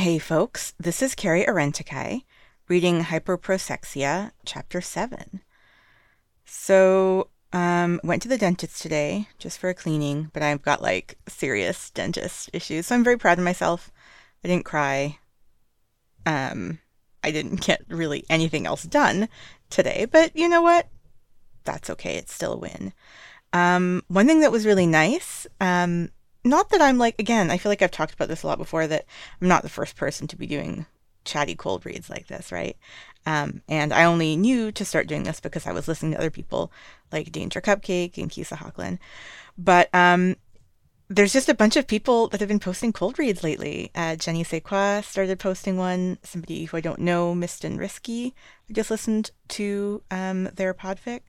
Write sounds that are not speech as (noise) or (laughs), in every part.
Hey folks, this is Carrie Arentikai reading Hyperprosexia, Chapter 7. So, um, went to the dentist today just for a cleaning, but I've got like serious dentist issues, so I'm very proud of myself. I didn't cry. Um, I didn't (laughs) get really anything else done today, but you know what? That's okay. It's still a win. Um, one thing that was really nice, um, not that I'm like, again, I feel like I've talked about this a lot before that I'm not the first person to be doing chatty cold reads like this, right? Um, and I only knew to start doing this because I was listening to other people like Danger Cupcake and Kisa Hawkland. But um, there's just a bunch of people that have been posting cold reads lately. Uh, Jenny Sequa started posting one. Somebody who I don't know, Mist and Risky. I just listened to um, their podfic,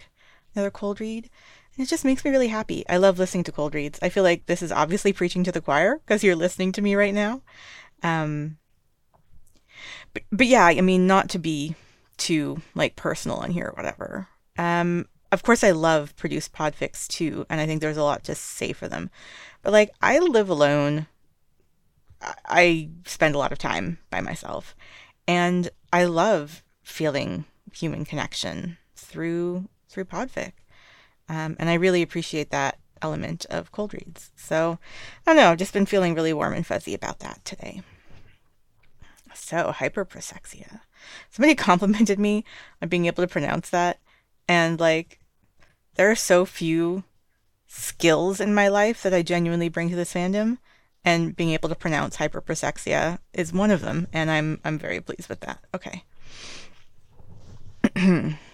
another cold read. It just makes me really happy. I love listening to cold reads. I feel like this is obviously preaching to the choir because you're listening to me right now. Um, but, but yeah, I mean, not to be too like personal in here or whatever. Um, of course, I love produced podfics too, and I think there's a lot to say for them. But like, I live alone. I spend a lot of time by myself, and I love feeling human connection through through podfic. Um, and I really appreciate that element of cold reads. So I don't know, I've just been feeling really warm and fuzzy about that today. So, hyperprosexia. Somebody (laughs) complimented me on being able to pronounce that. And like, there are so few skills in my life that I genuinely bring to this fandom. And being able to pronounce hyperprosexia is one of them. And I'm, I'm very pleased with that. Okay. (clears throat)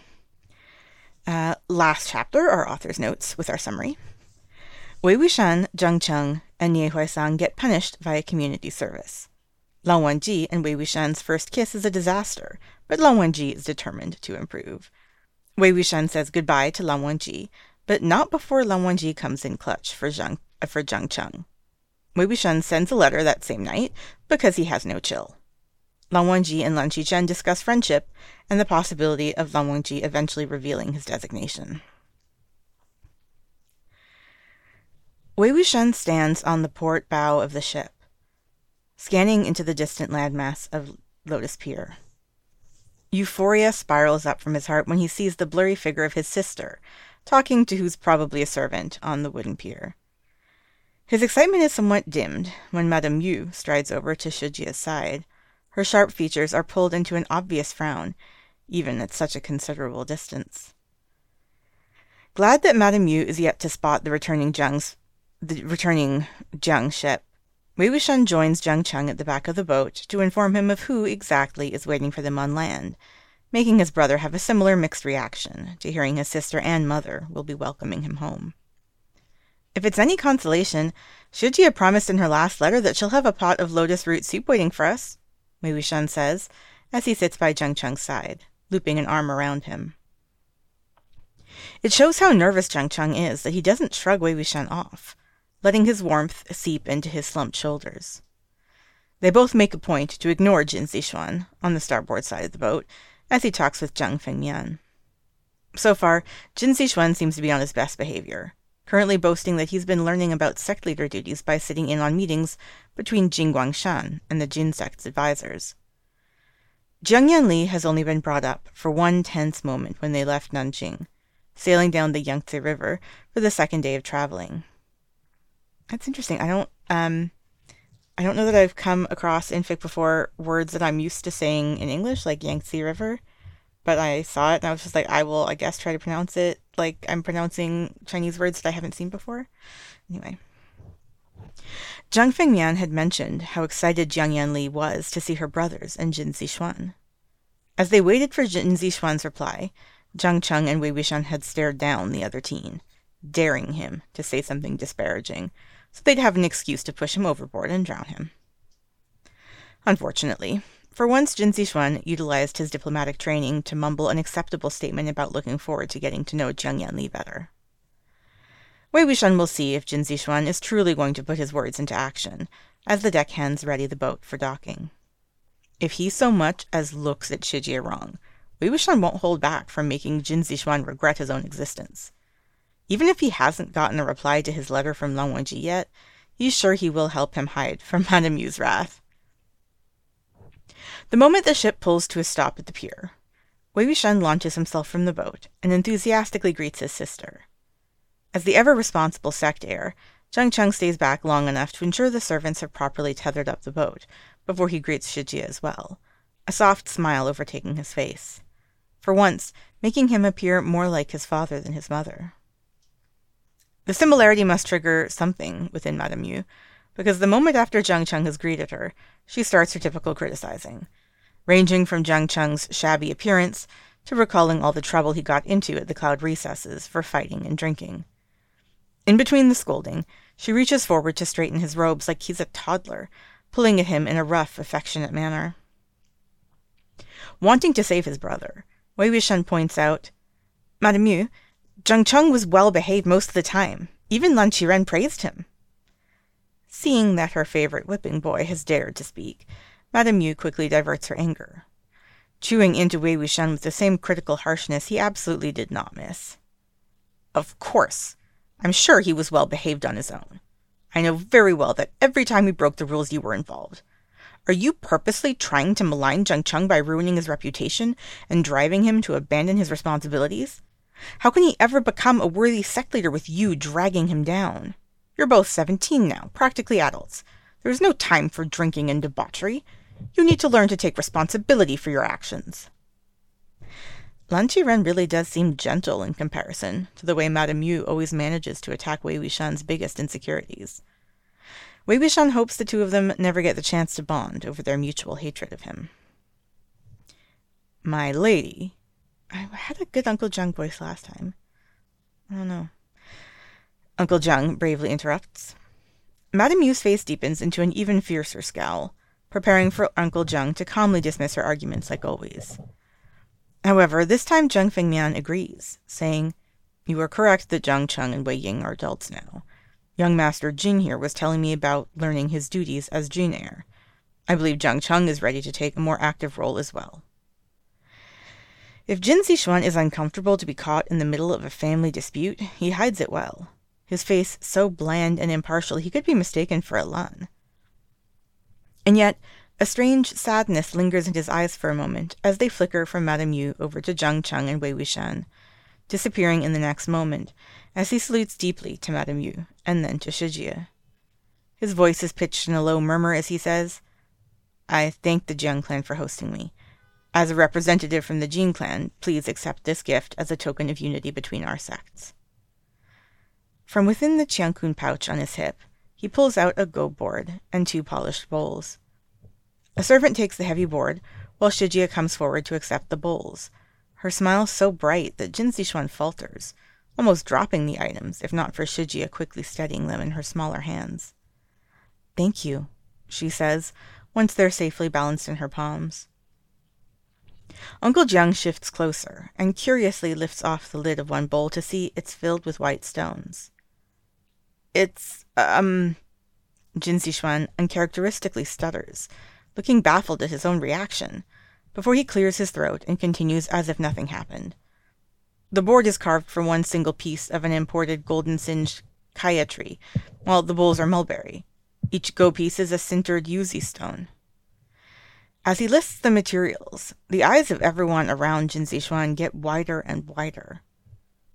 Uh, last chapter, our author's notes with our summary. Wei Wuxian, Jiang Cheng, and Nie Huaisang get punished via community service. Lan Wangji and Wei Wuxian's first kiss is a disaster, but Lan Wangji is determined to improve. Wei Wuxian says goodbye to Lan Wangji, but not before Lan Wangji comes in clutch for Jiang, uh, for Jiang Cheng. Wei Wuxian sends a letter that same night because he has no chill. Lan Wangji and Lan Qiren discuss friendship and the possibility of Lan Wangji eventually revealing his designation. Wei Wuxian stands on the port bow of the ship, scanning into the distant landmass of Lotus Pier. Euphoria spirals up from his heart when he sees the blurry figure of his sister, talking to who's probably a servant on the wooden pier. His excitement is somewhat dimmed when Madame Yu strides over to Shijie's side her sharp features are pulled into an obvious frown, even at such a considerable distance. Glad that Madame Yu is yet to spot the returning Jiang's, the returning Jiang ship, Wei Wuxian joins Jiang Cheng at the back of the boat to inform him of who exactly is waiting for them on land, making his brother have a similar mixed reaction to hearing his sister and mother will be welcoming him home. If it's any consolation, Shijie promised in her last letter that she'll have a pot of lotus root soup waiting for us. Wei Wuxian says, as he sits by Jiang Cheng's side, looping an arm around him. It shows how nervous Jiang Cheng is that he doesn't shrug Wei Wuxian off, letting his warmth seep into his slumped shoulders. They both make a point to ignore Jin Zixuan on the starboard side of the boat as he talks with Jiang Fengmian. So far, Jin Zixuan seems to be on his best behavior, currently boasting that he's been learning about sect leader duties by sitting in on meetings between Jin Guangshan and the Jin sect's advisors. Jiang Yanli has only been brought up for one tense moment when they left Nanjing, sailing down the Yangtze River for the second day of traveling. That's interesting. I don't um I don't know that I've come across in fic before words that I'm used to saying in English, like Yangtze River but I saw it and I was just like, I will, I guess, try to pronounce it like I'm pronouncing Chinese words that I haven't seen before. Anyway. Jiang Fengmian had mentioned how excited Jiang Yanli was to see her brothers and Jin Zixuan. As they waited for Jin Zixuan's reply, Jiang Cheng and Wei Wuxian had stared down the other teen, daring him to say something disparaging, so they'd have an excuse to push him overboard and drown him. Unfortunately, for once, Jin Zixuan utilized his diplomatic training to mumble an acceptable statement about looking forward to getting to know Jiang Yanli better. Wei Wuxian will see if Jin Zixuan is truly going to put his words into action, as the deckhands ready the boat for docking. If he so much as looks at Shijie wrong, Wei Wuxian won't hold back from making Jin Zixuan regret his own existence. Even if he hasn't gotten a reply to his letter from Lan Wangji yet, he's sure he will help him hide from (laughs) Madame Yu's wrath. The moment the ship pulls to a stop at the pier, Wei Wuxian launches himself from the boat and enthusiastically greets his sister. As the ever responsible sect heir, Jiang Cheng stays back long enough to ensure the servants have properly tethered up the boat before he greets Shijie as well, a soft smile overtaking his face, for once making him appear more like his father than his mother. The similarity must trigger something within Madame Yu, because the moment after Jiang Cheng has greeted her, she starts her typical criticizing, ranging from Jiang Cheng's shabby appearance to recalling all the trouble he got into at the cloud recesses for fighting and drinking. In between the scolding, she reaches forward to straighten his robes like he's a toddler, pulling at him in a rough, affectionate manner. Wanting to save his brother, Wei Wuxian points out, Madame Yu, Jiang Cheng was well behaved most of the time. Even Lan Qiren praised him. Seeing that her favorite whipping boy has dared to speak, Madame Yu quickly diverts her anger, chewing into Wei Wuxian with the same critical harshness he absolutely did not miss. Of course, I'm sure he was well behaved on his own. I know very well that every time we broke the rules you were involved. Are you purposely trying to malign Jiang Cheng by ruining his reputation and driving him to abandon his responsibilities? How can he ever become a worthy sect leader with you dragging him down? You're both 17 now, practically adults. There is no time for drinking and debauchery. You need to learn to take responsibility for your actions. Lan Qiren really does seem gentle in comparison to the way Madame Yu always manages to attack Wei Wuxian's biggest insecurities. Wei Wuxian hopes the two of them never get the chance to bond over their mutual hatred of him. My lady, I had a good Uncle Jiang voice last time. I don't know. Uncle Jiang bravely interrupts. Madame Yu's face deepens into an even fiercer scowl, preparing for Uncle Jiang to calmly dismiss her arguments like always. However, this time Jiang Fengmian agrees, saying, You are correct that Jiang Cheng and Wei Ying are adults now. Young Master Jin here was telling me about learning his duties as Jin heir. I believe Jiang Cheng is ready to take a more active role as well. If Jin Zixuan is uncomfortable to be caught in the middle of a family dispute, he hides it well. His face so bland and impartial he could be mistaken for a Lan. And yet, a strange sadness lingers in his eyes for a moment as they flicker from Madame Yu over to Jiang Cheng and Wei Wuxian, disappearing in the next moment as he salutes deeply to Madame Yu and then to Shijie. His voice is pitched in a low murmur as he says, I thank the Jiang clan for hosting me. As a representative from the Jin clan, please accept this gift as a token of unity between our sects. From within the Qiankun pouch on his hip, he pulls out a go board and two polished bowls. A servant takes the heavy board, while Shijie comes forward to accept the bowls, her smile so bright that Jin Zixuan falters, almost dropping the items, if not for Shijie quickly steadying them in her smaller hands. Thank you, she says, once they're safely balanced in her palms. Uncle Jiang shifts closer and curiously lifts off the lid of one bowl to see it's filled with white stones. It's, um. Jin Zixuan uncharacteristically stutters, looking baffled at his own reaction, before he clears his throat and continues as if nothing happened. The board is carved from one single piece of an imported golden singed kaya tree, while the bowls are mulberry. Each go piece is a sintered yunzi stone. As he lists the materials, the eyes of everyone around Jin Zixuan get wider and wider.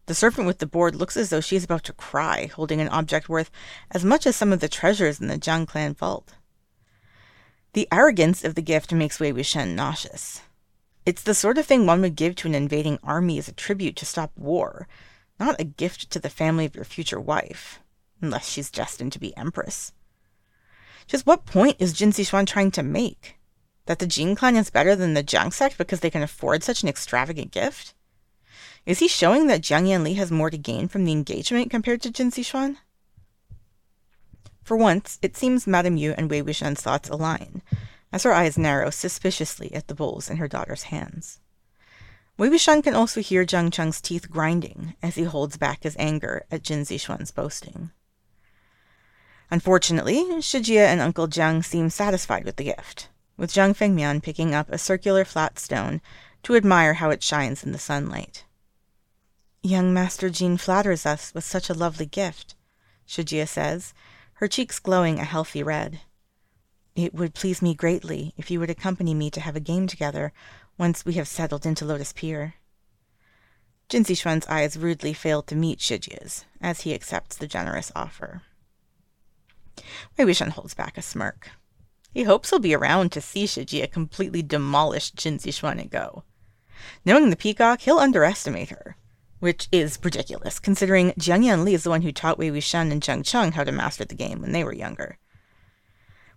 The servant with the board looks as though she is about to cry, holding an object worth as much as some of the treasures in the Jiang clan vault. The arrogance of the gift makes Wei Wuxian nauseous. It's the sort of thing one would give to an invading army as a tribute to stop war, not a gift to the family of your future wife, unless she's destined to be empress. Just what point is Jin Zixuan trying to make? That the Jin clan is better than the Jiang sect because they can afford such an extravagant gift? Is he showing that Jiang Yanli has more to gain from the engagement compared to Jin Zixuan? For once, it seems Madame Yu and Wei Wuxian's thoughts align, as her eyes narrow suspiciously at the bowls in her daughter's hands. Wei Wuxian can also hear Jiang Cheng's teeth grinding as he holds back his anger at Jin Zixuan's boasting. Unfortunately, Shijie and Uncle Jiang seem satisfied with the gift with Jiang Fengmian picking up a circular flat stone to admire how it shines in the sunlight. Young Master Jin flatters us with such a lovely gift, Shijie says, her cheeks glowing a healthy red. It would please me greatly if you would accompany me to have a game together once we have settled into Lotus Pier. Jin Zixuan's eyes rudely fail to meet Shijie's as he accepts the generous offer. Wei Wuxian holds back a smirk. He hopes he'll be around to see Shijie completely demolish Jin Zixuan and go. Knowing the peacock, he'll underestimate her, which is ridiculous, considering Jiang Yanli is the one who taught Wei Wuxian and Jiang Cheng how to master the game when they were younger.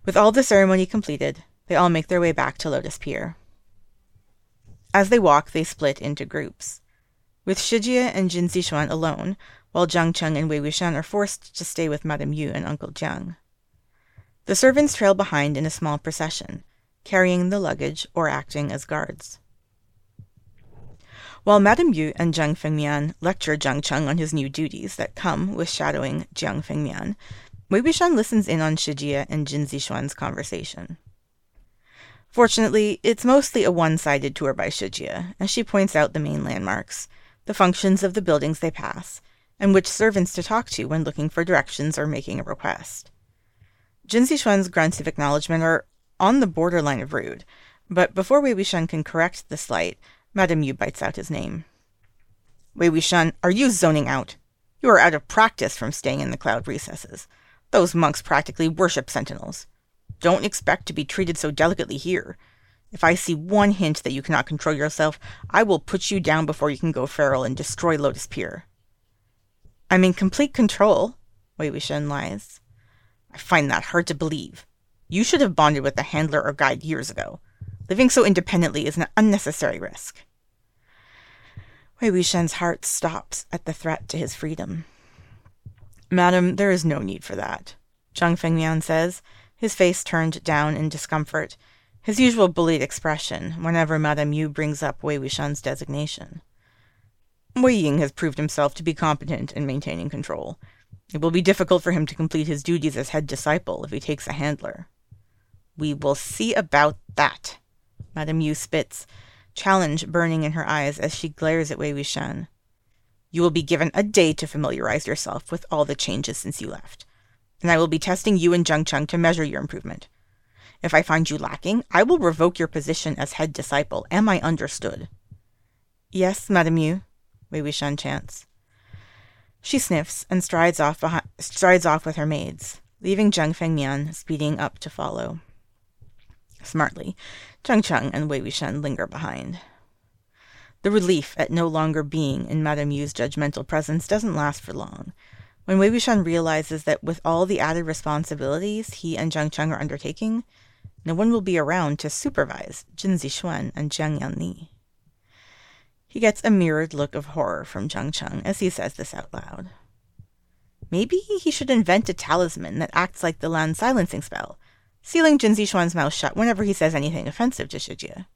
With all the ceremony completed, they all make their way back to Lotus Pier. As they walk, they split into groups, with Shijie and Jin Zixuan alone, while Jiang Cheng and Wei Wuxian are forced to stay with Madame Yu and Uncle Jiang. The servants trail behind in a small procession, carrying the luggage or acting as guards. While Madame Yu and Jiang Fengmian lecture Jiang Cheng on his new duties that come with shadowing Jiang Fengmian, Wei Wuxian listens in on Shijie and Jin Zixuan's conversation. Fortunately, it's mostly a one-sided tour by Shijie, as she points out the main landmarks, the functions of the buildings they pass, and which servants to talk to when looking for directions or making a request. Jin Zixuan's grunts of acknowledgement are on the borderline of rude, but before Wei Wuxian can correct the slight, Madame Yu bites out his name. Wei Wuxian, are you zoning out? You are out of practice from staying in the cloud recesses. Those monks practically worship sentinels. Don't expect to be treated so delicately here. If I see one hint that you cannot control yourself, I will put you down before you can go feral and destroy Lotus Pier. I'm in complete control, Wei Wuxian lies. I find that hard to believe. You should have bonded with a handler or guide years ago. Living so independently is an unnecessary risk. Wei Wuxian's heart stops at the threat to his freedom. Madam, there is no need for that, Jiang Fengmian says, his face turned down in discomfort, his usual bullied expression whenever Madame Yu brings up Wei Wuxian's designation. Wei Ying has proved himself to be competent in maintaining control. It will be difficult for him to complete his duties as head disciple if he takes a handler. We will see about that, Madame Yu spits, challenge burning in her eyes as she glares at Wei Wuxian. You will be given a day to familiarize yourself with all the changes since you left, and I will be testing you and Jiang Cheng to measure your improvement. If I find you lacking, I will revoke your position as head disciple. Am I understood? Yes, Madame Yu, Wei Wuxian chants. She sniffs and strides off, behind, strides off with her maids, leaving Jiang Fengmian speeding up to follow. Smartly, Jiang Cheng and Wei Wuxian linger behind. The relief at no longer being in Madame Yu's judgmental presence doesn't last for long. When Wei Wuxian realizes that with all the added responsibilities he and Jiang Cheng are undertaking, no one will be around to supervise Jin Zixuan and Jiang Yanli. He gets a mirrored look of horror from Jiang Cheng as he says this out loud. Maybe he should invent a talisman that acts like the Lan silencing spell, sealing Jin Zixuan's mouth shut whenever he says anything offensive to Shijie.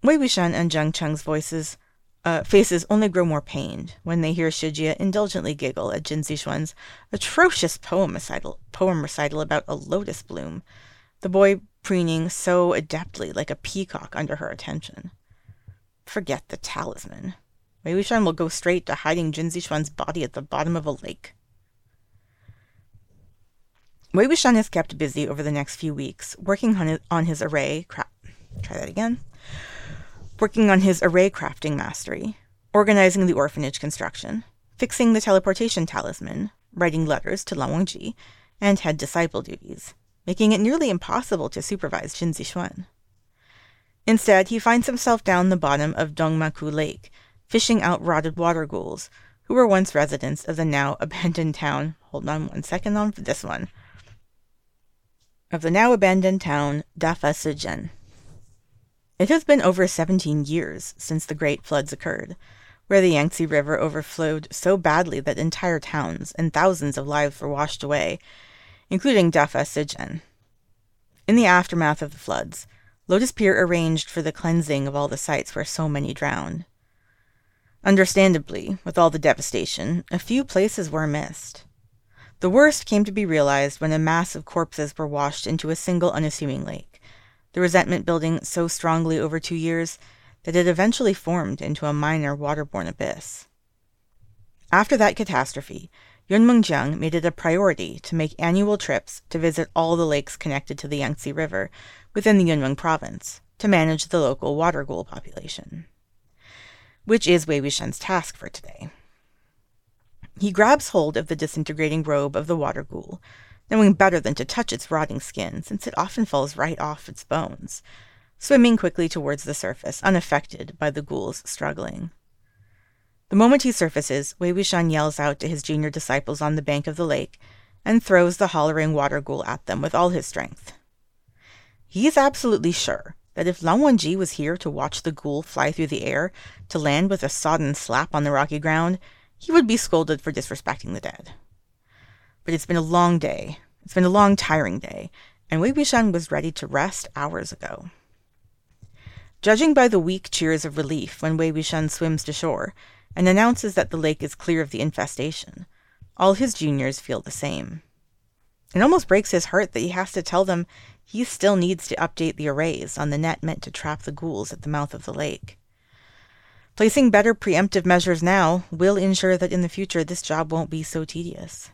Wei Wuxian and Jiang Cheng's voices, uh, faces only grow more pained when they hear Shijie indulgently giggle at Jin Zixuan's atrocious poem recital, poem recital about a lotus bloom, the boy preening so adeptly like a peacock under her attention. Forget the talisman. Wei Wuxian will go straight to hiding Jin Zixuan's body at the bottom of a lake. Wei Wuxian is kept busy over the next few weeks, working on his, on his array. Try that again. Working on his array crafting mastery, organizing the orphanage construction, fixing the teleportation talisman, writing letters to Lan Wangji, and head disciple duties, making it nearly impossible to supervise Jin Zixuan. Instead, he finds himself down the bottom of Dongmaku Lake, fishing out rotted water ghouls, who were once residents of the now abandoned town. Hold on one second on this one. Of the now abandoned town, Dafasijen. It has been over 17 years since the great floods occurred, where the Yangtze River overflowed so badly that entire towns and thousands of lives were washed away, including Dafasijen. In the aftermath of the floods, Lotus Pier arranged for the cleansing of all the sites where so many drowned. Understandably, with all the devastation, a few places were missed. The worst came to be realized when a mass of corpses were washed into a single unassuming lake, the resentment building so strongly over two years that it eventually formed into a minor waterborne abyss. After that catastrophe, Yunmengjiang made it a priority to make annual trips to visit all the lakes connected to the Yangtze River within the Yunmeng province to manage the local water ghoul population, which is Wei Wuxian's task for today. He grabs hold of the disintegrating robe of the water ghoul, knowing better than to touch its rotting skin, since it often falls right off its bones, swimming quickly towards the surface, unaffected by the ghoul's struggling. The moment he surfaces, Wei Wuxian yells out to his junior disciples on the bank of the lake and throws the hollering water ghoul at them with all his strength. He is absolutely sure that if Lan Wangji was here to watch the ghoul fly through the air to land with a sodden slap on the rocky ground, he would be scolded for disrespecting the dead. But it's been a long day. It's been a long, tiring day, and Wei Wuxian was ready to rest hours ago. Judging by the weak cheers of relief when Wei Wuxian swims to shore and announces that the lake is clear of the infestation, all his juniors feel the same. It almost breaks his heart that he has to tell them he still needs to update the arrays on the net meant to trap the ghouls at the mouth of the lake. Placing better preemptive measures now will ensure that in the future this job won't be so tedious.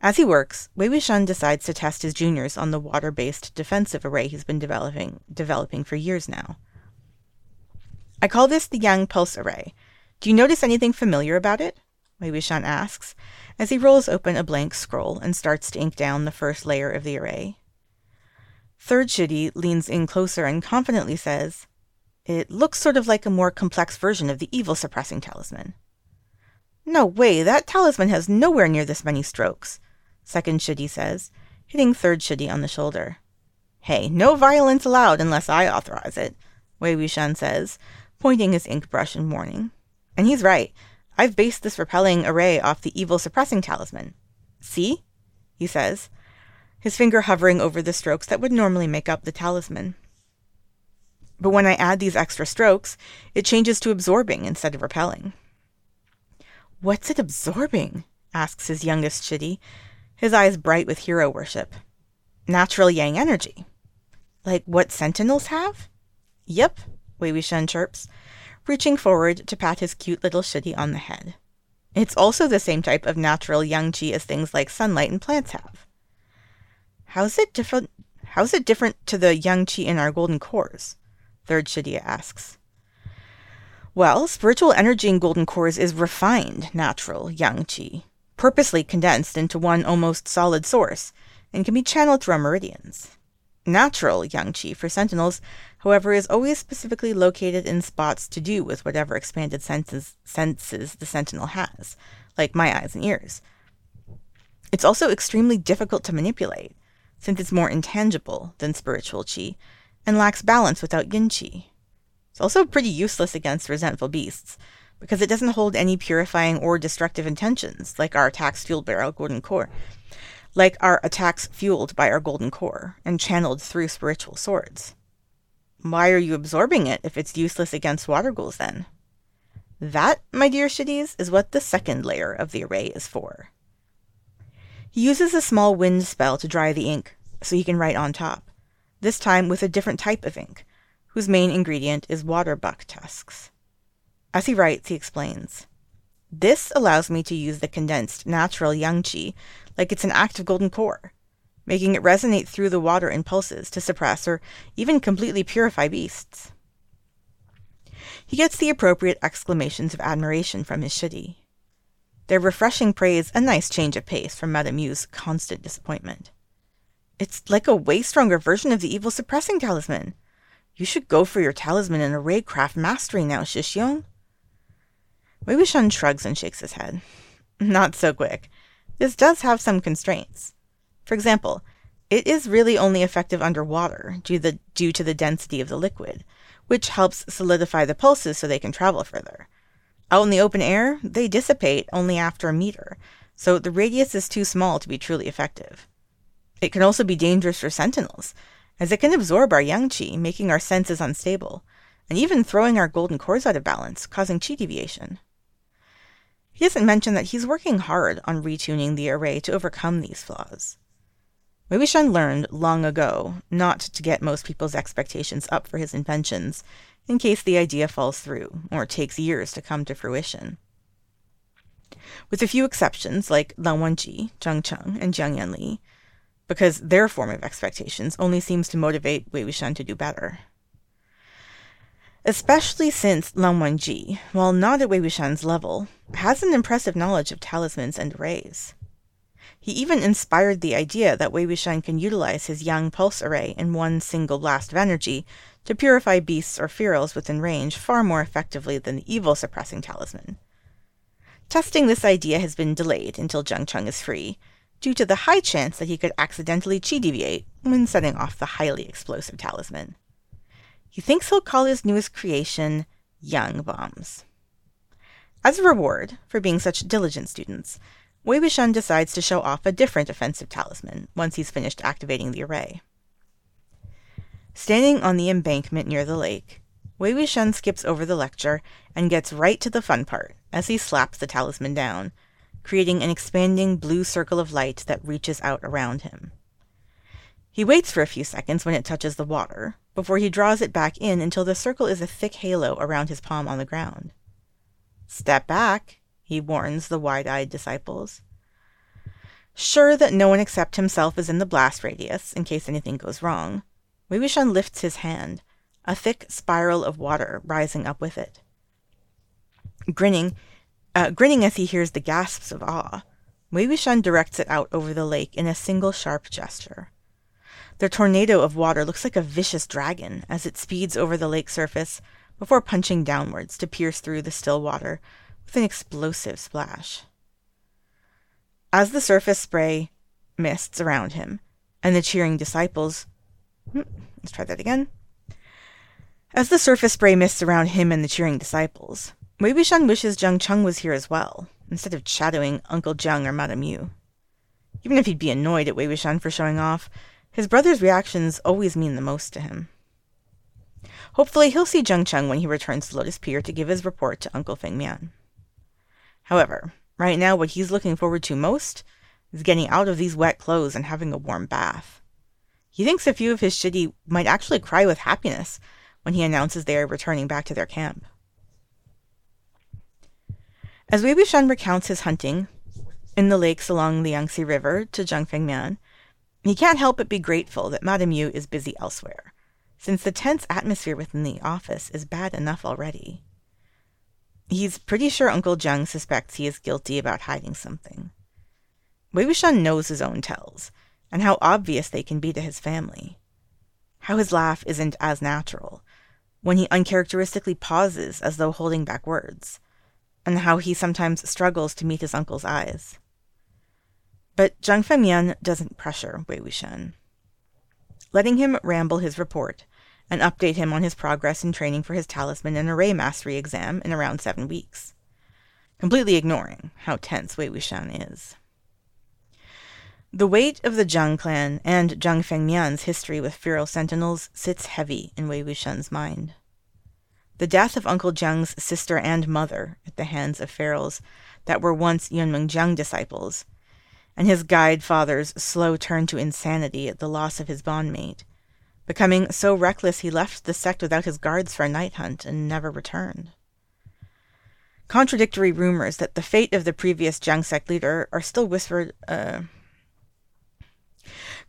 As he works, Wei Wuxian decides to test his juniors on the water-based defensive array he's been developing developing for years now. I call this the Yang Pulse Array. Do you notice anything familiar about it? Wei Wuxian asks, as he rolls open a blank scroll and starts to ink down the first layer of the array. Third Shidi leans in closer and confidently says, It looks sort of like a more complex version of the evil suppressing talisman. No way, that talisman has nowhere near this many strokes, Second Shidi says, hitting Third Shidi on the shoulder. Hey, no violence allowed unless I authorize it, Wei Wuxian says, pointing his ink brush in warning. And he's right. I've based this repelling array off the evil suppressing talisman. See? he says, his finger hovering over the strokes that would normally make up the talisman. But when I add these extra strokes, it changes to absorbing instead of repelling. What's it absorbing? asks his youngest Shidi, his eyes bright with hero worship. Natural yang energy. Like what sentinels have? Yep, Wei Wuxian chirps, reaching forward to pat his cute little Shidi on the head. It's also the same type of natural yang qi as things like sunlight and plants have. How's it different? How's it different to the yang qi in our golden cores? Third Shidia asks. Well, spiritual energy in golden cores is refined, natural yang qi, purposely condensed into one almost solid source, and can be channeled through our meridians. Natural yang qi for sentinels, however, is always specifically located in spots to do with whatever expanded senses, senses the sentinel has, like my eyes and ears. It's also extremely difficult to manipulate since it's more intangible than spiritual qi, and lacks balance without yin qi. It's also pretty useless against resentful beasts, because it doesn't hold any purifying or destructive intentions, like our attacks fueled by our golden core. Like our attacks fueled by our golden core and channeled through spiritual swords. Why are you absorbing it if it's useless against water ghouls then? That, my dear Shidis, is what the second layer of the array is for. He uses a small wind spell to dry the ink, so he can write on top, this time with a different type of ink, whose main ingredient is water buck tusks. As he writes, he explains, This allows me to use the condensed natural yang qi like it's an active golden core, making it resonate through the water in pulses to suppress or even completely purify beasts. He gets the appropriate exclamations of admiration from his shidi. Their refreshing praise a nice change of pace from Madame Yu's constant disappointment. It's like a way stronger version of the evil suppressing talisman. You should go for your talisman in array craft mastery now, Shixiong. Wei Wuxian shrugs and shakes his head. (laughs) Not so quick. This does have some constraints. For example, it is really only effective underwater due, the, due to the density of the liquid, which helps solidify the pulses so they can travel further. Out in the open air, they dissipate only after a meter, so the radius is too small to be truly effective. It can also be dangerous for sentinels, as it can absorb our yang qi, making our senses unstable, and even throwing our golden cores out of balance, causing qi deviation. He doesn't mention that he's working hard on retuning the array to overcome these flaws. Wei Wuxian learned long ago not to get most people's expectations up for his inventions in case the idea falls through or takes years to come to fruition. With a few exceptions like Lan Wangji, Jiang Cheng, and Jiang Yanli, because their form of expectations only seems to motivate Wei Wuxian to do better. Especially since Lan Wangji, while not at Wei Wuxian's level, has an impressive knowledge of talismans and arrays. He even inspired the idea that Wei Wuxian can utilize his Yang Pulse Array in one single blast of energy to purify beasts or ferals within range far more effectively than the evil suppressing talisman. Testing this idea has been delayed until Jiang Cheng is free, due to the high chance that he could accidentally chi deviate when setting off the highly explosive talisman. He thinks he'll call his newest creation Yang Bombs. As a reward for being such diligent students, Wei Wuxian decides to show off a different offensive talisman once he's finished activating the array. Standing on the embankment near the lake, Wei Wuxian skips over the lecture and gets right to the fun part as he slaps the talisman down, creating an expanding blue circle of light that reaches out around him. He waits for a few seconds when it touches the water, before he draws it back in until the circle is a thick halo around his palm on the ground. Step back, he warns the wide eyed disciples. Sure that no one except himself is in the blast radius, in case anything goes wrong, Wei Wuxian lifts his hand, a thick spiral of water rising up with it. Grinning, uh, grinning as he hears the gasps of awe, Wei Wuxian directs it out over the lake in a single sharp gesture. The tornado of water looks like a vicious dragon as it speeds over the lake surface before punching downwards to pierce through the still water with an explosive splash. As the surface spray mists around him, and the cheering disciples. Hmm, let's try that again. As the surface spray mists around him and the cheering disciples, Wei Wuxian wishes Jiang Cheng was here as well, instead of shadowing Uncle Jiang or Madame Yu. Even if he'd be annoyed at Wei Wuxian for showing off, his brother's reactions always mean the most to him. Hopefully, he'll see Jiang Cheng when he returns to Lotus Pier to give his report to Uncle Feng Mian. However, right now what he's looking forward to most is getting out of these wet clothes and having a warm bath. He thinks a few of his shidi might actually cry with happiness when he announces they are returning back to their camp. As Wei Wuxian recounts his hunting in the lakes along the Yangtze River to Jiang Fengmian, he can't help but be grateful that Madame Yu is busy elsewhere, since the tense atmosphere within the office is bad enough already. He's pretty sure Uncle Jiang suspects he is guilty about hiding something. Wei Wuxian knows his own tells, and how obvious they can be to his family. How his laugh isn't as natural, when he uncharacteristically pauses as though holding back words, and how he sometimes struggles to meet his uncle's eyes. But Jiang Fengmian doesn't pressure Wei Wuxian. Letting him ramble his report and update him on his progress in training for his talisman and array mastery exam in around seven weeks, completely ignoring how tense Wei Wuxian is. The weight of the Jiang clan and Jiang Fengmian's history with feral sentinels sits heavy in Wei Wuxian's mind. The death of Uncle Jiang's sister and mother at the hands of ferals that were once Yunmeng Jiang disciples, and his guide father's slow turn to insanity at the loss of his bondmate, becoming so reckless he left the sect without his guards for a night hunt and never returned. Contradictory rumors that the fate of the previous Jiang sect leader are still whispered. Uh,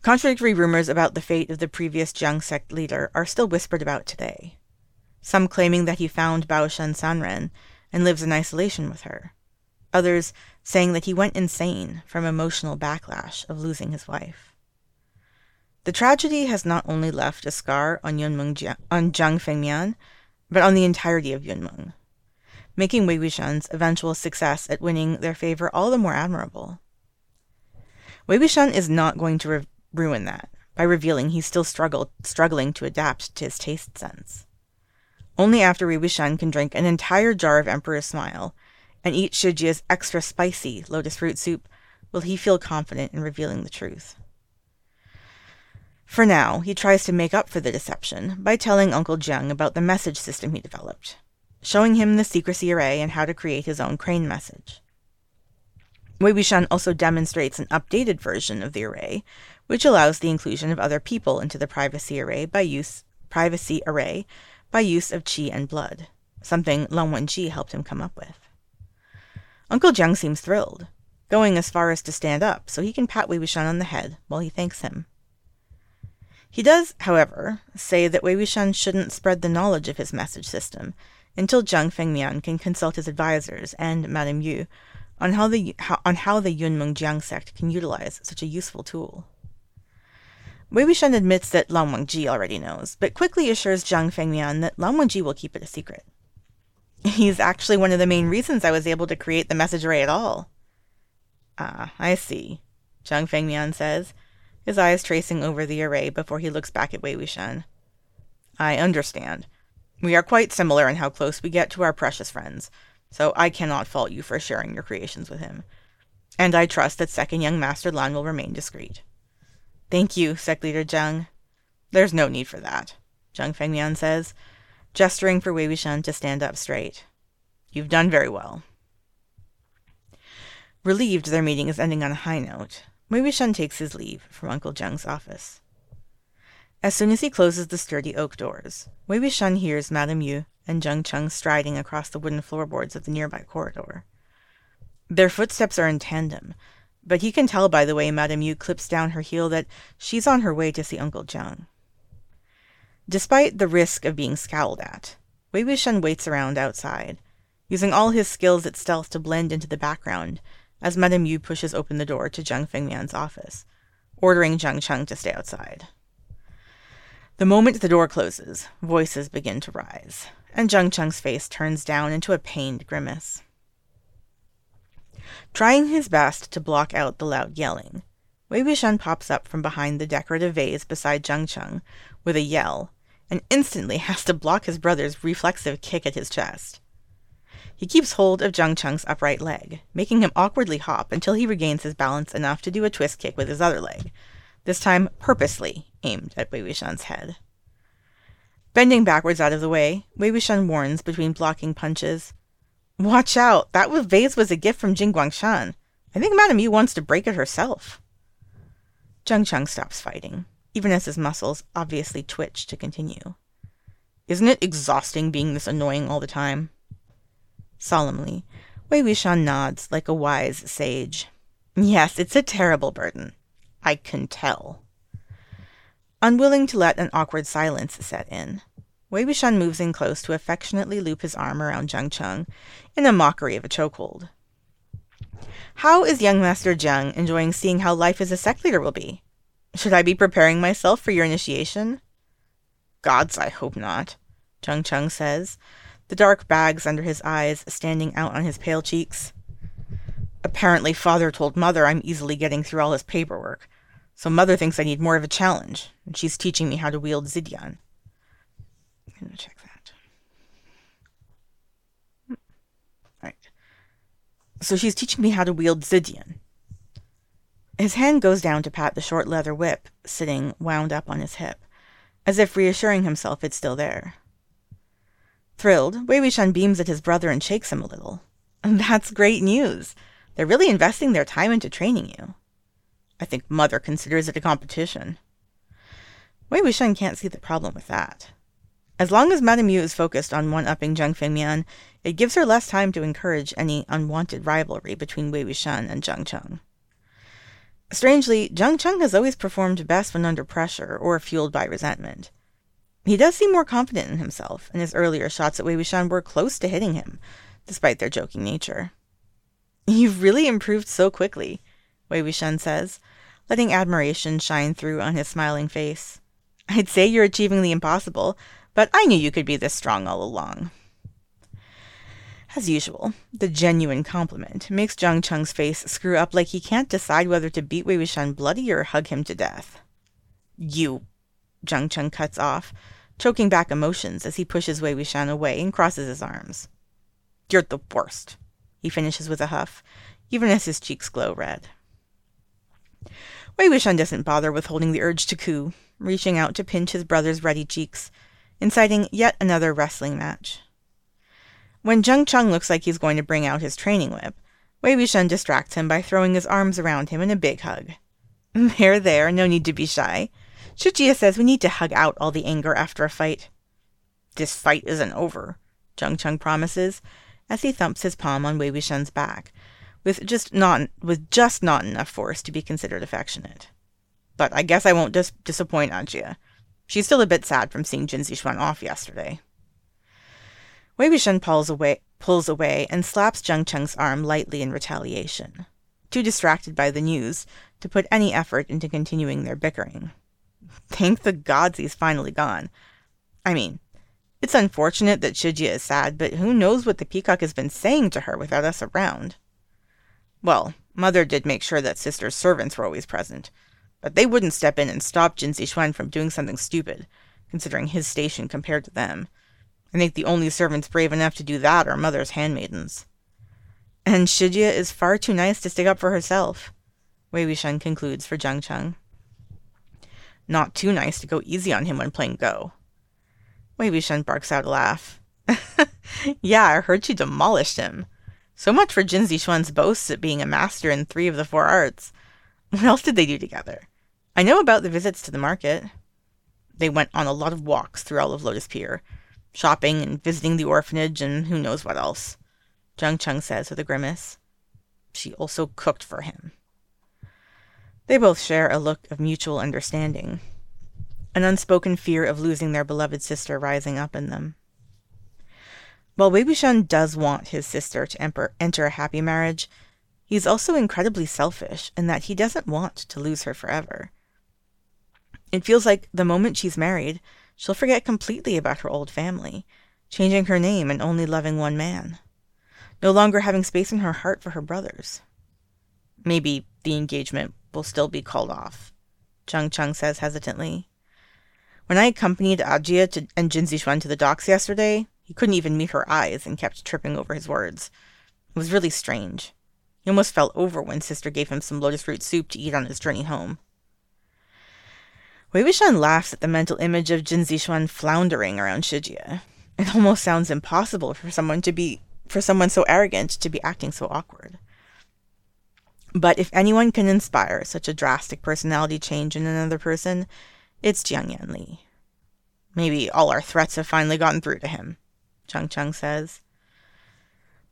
contradictory rumors about the fate of the previous Jiang sect leader are still whispered about today. Some claiming that he found Baoshan Sanren and lives in isolation with her. Others saying that he went insane from emotional backlash of losing his wife. The tragedy has not only left a scar on, Yunmeng, on Jiang Fengmian, but on the entirety of Yunmeng, making Wei Wuxian's eventual success at winning their favor all the more admirable. Wei Wuxian is not going to ruin that by revealing he's still struggled, struggling to adapt to his taste sense. Only after Wei Wuxian can drink an entire jar of Emperor's Smile and eat Shijie's extra spicy lotus root soup will he feel confident in revealing the truth. For now, he tries to make up for the deception by telling Uncle Jiang about the message system he developed, showing him the secrecy array and how to create his own crane message. Wei Wuxian also demonstrates an updated version of the array, which allows the inclusion of other people into the privacy array by use privacy array by use of qi and blood, something Lan Wangji helped him come up with. Uncle Jiang seems thrilled, going as far as to stand up so he can pat Wei Wuxian on the head while he thanks him. He does, however, say that Wei Wuxian shouldn't spread the knowledge of his message system until Jiang Fengmian can consult his advisors and Madame Yu on how the how, on how the Yunmeng Jiang sect can utilize such a useful tool. Wei Wuxian admits that Lan Wangji already knows, but quickly assures Jiang Fengmian that Lan Wangji will keep it a secret. (laughs) He's actually one of the main reasons I was able to create the message array at all. Ah, I see, Jiang Fengmian says, his eyes tracing over the array before he looks back at Wei Wuxian. I understand. We are quite similar in how close we get to our precious friends, so I cannot fault you for sharing your creations with him. And I trust that second young Master Lan will remain discreet. Thank you, Sect Leader Jiang. There's no need for that, Jiang Fengmian says, gesturing for Wei Wuxian to stand up straight. You've done very well. Relieved their meeting is ending on a high note, Wei Wuxian takes his leave from Uncle Jiang's office. As soon as he closes the sturdy oak doors, Wei Wuxian hears Madame Yu and Jiang Cheng striding across the wooden floorboards of the nearby corridor. Their footsteps are in tandem, but he can tell by the way Madame Yu clips down her heel that she's on her way to see Uncle Jiang. Despite the risk of being scowled at, Wei Wuxian waits around outside, using all his skills at stealth to blend into the background as Madame Yu pushes open the door to Jiang Fengmian's office, ordering Jiang Cheng to stay outside. The moment the door closes, voices begin to rise, and Jiang Cheng's face turns down into a pained grimace. Trying his best to block out the loud yelling, Wei Wuxian pops up from behind the decorative vase beside Jiang Cheng with a yell, and instantly (laughs) has to block his brother's reflexive kick at his chest. He keeps hold of Jiang Cheng's upright leg, making him awkwardly hop until he regains his balance enough to do a twist kick with his other leg, this time purposely aimed at Wei Wuxian's head. Bending backwards out of the way, Wei Wuxian warns between blocking punches. Watch out! That vase was a gift from Jin Guangshan. I think Madame Yu wants to break it herself. Jiang Cheng stops fighting, even as his muscles obviously twitch to continue. Isn't it exhausting being this annoying all the time? Solemnly, Wei Wuxian nods like a wise sage. Yes, it's a terrible burden. I can tell. Unwilling to let an awkward silence set in, Wei Wuxian moves in close to affectionately loop his arm around Jiang Cheng in a mockery of a chokehold. How is young Master Jiang enjoying seeing how life as a sect leader will be? Should I be preparing myself for your initiation? Gods, I hope not, Jiang Cheng says, the dark bags under his eyes standing out on his pale cheeks. Apparently, father told mother I'm easily getting through all his paperwork, so mother thinks I need more of a challenge, and she's teaching me how to wield Zidian. I'm gonna check that. Hmm. Right. So she's teaching me how to wield Zidian. His hand goes down to pat the short leather whip sitting wound up on his hip, as if reassuring himself it's still there. Thrilled, Wei Wuxian beams at his brother and shakes him a little. (laughs) That's great news. They're really investing their time into training you. I think Mother considers it a competition. Wei Wuxian can't see the problem with that. As long as Madame Yu is focused on one-upping Jiang Fengmian, it gives her less time to encourage any unwanted rivalry between Wei Wuxian and Jiang Cheng. Strangely, Jiang Cheng has always performed best when under pressure or fueled by resentment. He does seem more confident in himself, and his earlier shots at Wei Wuxian were close to hitting him, despite their joking nature. You've really improved so quickly, Wei Wuxian says, letting admiration shine through on his smiling face. I'd say you're achieving the impossible, but I knew you could be this strong all along. As usual, the genuine compliment makes Jiang Cheng's face screw up like he can't decide whether to beat Wei Wuxian bloody or hug him to death. You, Jiang Cheng cuts off, choking back emotions as he pushes Wei Wuxian away and crosses his arms. You're the worst, he finishes with a huff, even as his cheeks glow red. Wei Wuxian doesn't bother withholding the urge to coo, reaching out to pinch his brother's ruddy cheeks inciting yet another wrestling match. When Jiang Cheng looks like he's going to bring out his training whip, Wei Wuxian distracts him by throwing his arms around him in a big hug. (laughs) There, there, no need to be shy. Shijie says we need to hug out all the anger after a fight. This fight isn't over, Jiang Cheng promises, as he thumps his palm on Wei Wuxian's back, with just not with just not enough force to be considered affectionate. But I guess I won't dis- disappoint Ajia. She's still a bit sad from seeing Jin Zixuan off yesterday. Wei Wuxian pulls away, pulls away and slaps Jiang Cheng's arm lightly in retaliation, too distracted by the news to put any effort into continuing their bickering. (laughs) Thank the gods he's finally gone. I mean, it's unfortunate that Shijie is sad, but who knows what the peacock has been saying to her without us around? Well, mother did make sure that sister's servants were always present, but they wouldn't step in and stop Jin Zixuan from doing something stupid, considering his station compared to them. I think the only servants brave enough to do that are mother's handmaidens. And Shijie is far too nice to stick up for herself, Wei Wuxian concludes for Jiang Cheng. Not too nice to go easy on him when playing Go. Wei Wuxian barks out a laugh. (laughs) yeah, I heard she demolished him. So much for Jin Zixuan's boasts at being a master in three of the four arts. What else did they do together? I know about the visits to the market. They went on a lot of walks through all of Lotus Pier, shopping and visiting the orphanage and who knows what else. Jiang Cheng says with a grimace. She also cooked for him. They both share a look of mutual understanding, an unspoken fear of losing their beloved sister rising up in them. While Wei Wuxian does want his sister to enter a happy marriage, He's also incredibly selfish in that he doesn't want to lose her forever. It feels like the moment she's married, she'll forget completely about her old family, changing her name and only loving one man, no longer having space in her heart for her brothers. Maybe the engagement will still be called off, Jiang Cheng says hesitantly. When I accompanied Ajie to, and Jin Zixuan to the docks yesterday, he couldn't even meet her eyes and kept tripping over his words. It was really strange. He almost fell over when Sister gave him some lotus root soup to eat on his journey home. Wei Wuxian laughs at the mental image of Jin Zixuan floundering around Shijie. It almost sounds impossible for someone to be for someone so arrogant to be acting so awkward. But if anyone can inspire such a drastic personality change in another person, it's Jiang Yanli. Maybe all our threats have finally gotten through to him, Jiang Cheng says.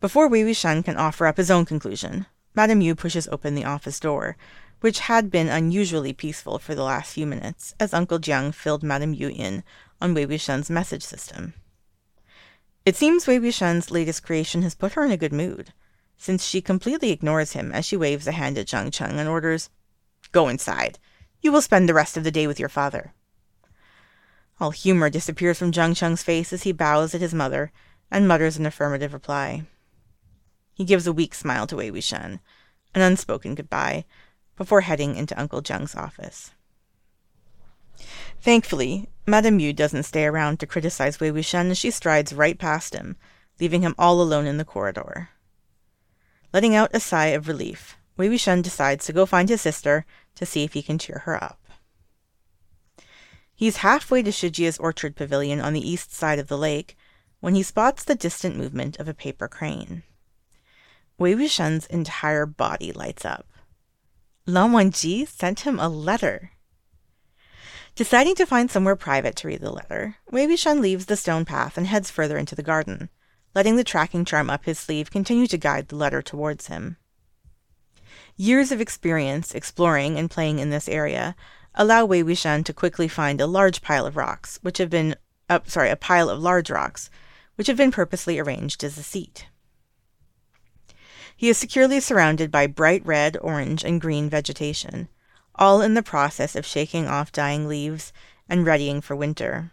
Before Wei Wuxian can offer up his own conclusion, Madame Yu pushes open the office door, which had been unusually peaceful for the last few minutes, as Uncle Jiang filled Madame Yu in on Wei Wuxian's message system. It seems Wei Wuxian's latest creation has put her in a good mood, since she completely ignores him as she waves a hand at Jiang Cheng and orders, Go inside. You will spend the rest of the day with your father. All humor disappears from Jiang Cheng's face as he bows at his mother and mutters an affirmative reply. He gives a weak smile to Wei Wuxian, an unspoken goodbye, before heading into Uncle Jiang's office. Thankfully, Madame Yu doesn't stay around to criticize Wei Wuxian as she strides right past him, leaving him all alone in the corridor. Letting out a sigh of relief, Wei Wuxian decides to go find his sister to see if he can cheer her up. He's halfway to Shijie's orchard pavilion on the east side of the lake when he spots the distant movement of a paper crane. Wei Wuxian's entire body lights up. Lan Wangji sent him a letter. Deciding to find somewhere private to read the letter, Wei Wuxian leaves the stone path and heads further into the garden, letting the tracking charm up his sleeve continue to guide the letter towards him. Years of experience exploring and playing in this area allow Wei Wuxian to quickly find a large pile of rocks, which have been, uh, sorry, a pile of large rocks, which have been purposely arranged as a seat. He is securely surrounded by bright red, orange, and green vegetation, all in the process of shaking off dying leaves and readying for winter.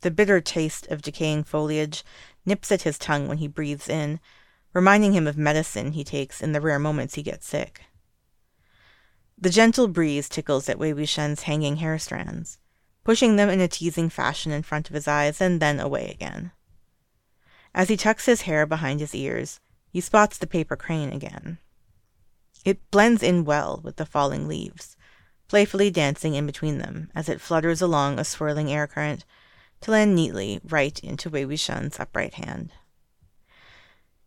The bitter taste of decaying foliage nips at his tongue when he breathes in, reminding him of medicine he takes in the rare moments he gets sick. The gentle breeze tickles at Wei Wuxian's hanging hair strands, pushing them in a teasing fashion in front of his eyes and then away again. As he tucks his hair behind his ears, he spots the paper crane again. It blends in well with the falling leaves, playfully dancing in between them as it flutters along a swirling air current to land neatly right into Wei Wuxian's upright hand.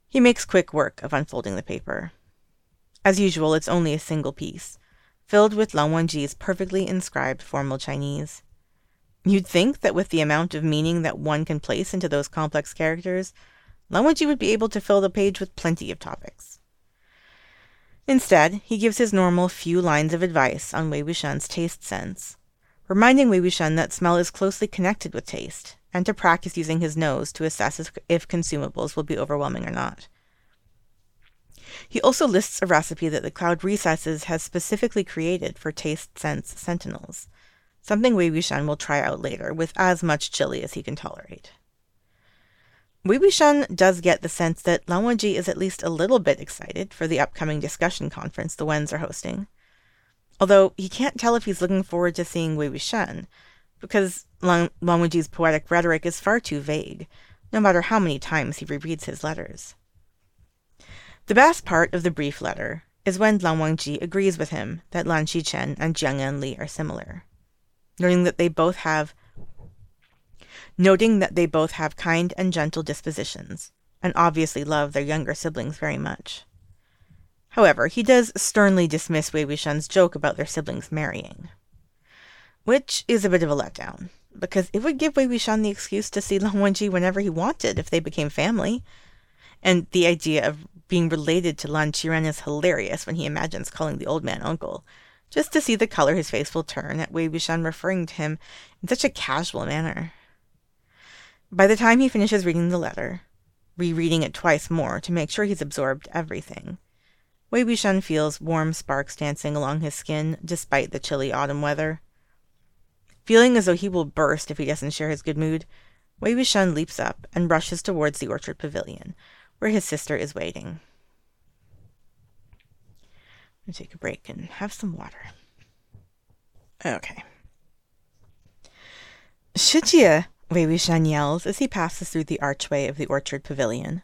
He makes quick work of unfolding the paper. As usual, it's only a single piece, filled with Lan Wangji's perfectly inscribed formal Chinese. You'd think that with the amount of meaning that one can place into those complex characters, Lan Wangji would be able to fill the page with plenty of topics. Instead, he gives his normal few lines of advice on Wei Wuxian's taste sense, reminding Wei Wuxian that smell is closely connected with taste, and to practice using his nose to assess if consumables will be overwhelming or not. He also lists a recipe that the Cloud Recesses has specifically created for taste sense sentinels, something Wei Wuxian will try out later with as much chili as he can tolerate. Wei Wuxian does get the sense that Lan Wangji is at least a little bit excited for the upcoming discussion conference the Wens are hosting. Although he can't tell if he's looking forward to seeing Wei Wuxian, because Lan Wangji's poetic rhetoric is far too vague, no matter how many times he rereads his letters. The best part of the brief letter is when Lan Wangji agrees with him that Lan Xichen and Jiang Yanli are similar, Learning that they both have noting that they both have kind and gentle dispositions, and obviously love their younger siblings very much. However, he does sternly dismiss Wei Wuxian's joke about their siblings marrying. Which is a bit of a letdown, because it would give Wei Wuxian the excuse to see Lan Wangji whenever he wanted if they became family. And the idea of being related to Lan Qiren is hilarious when he imagines calling the old man uncle, just to see the color his face will turn at Wei Wuxian referring to him in such a casual manner. By the time he finishes reading the letter, rereading it twice more to make sure he's absorbed everything, Wei Wuxian feels warm sparks dancing along his skin despite the chilly autumn weather. Feeling as though he will burst if he doesn't share his good mood, Wei Wuxian leaps up and rushes towards the orchard pavilion, where his sister is waiting. I'm take a break and have some water. Okay. Shijie, Wei Wuxian yells as he passes through the archway of the orchard pavilion.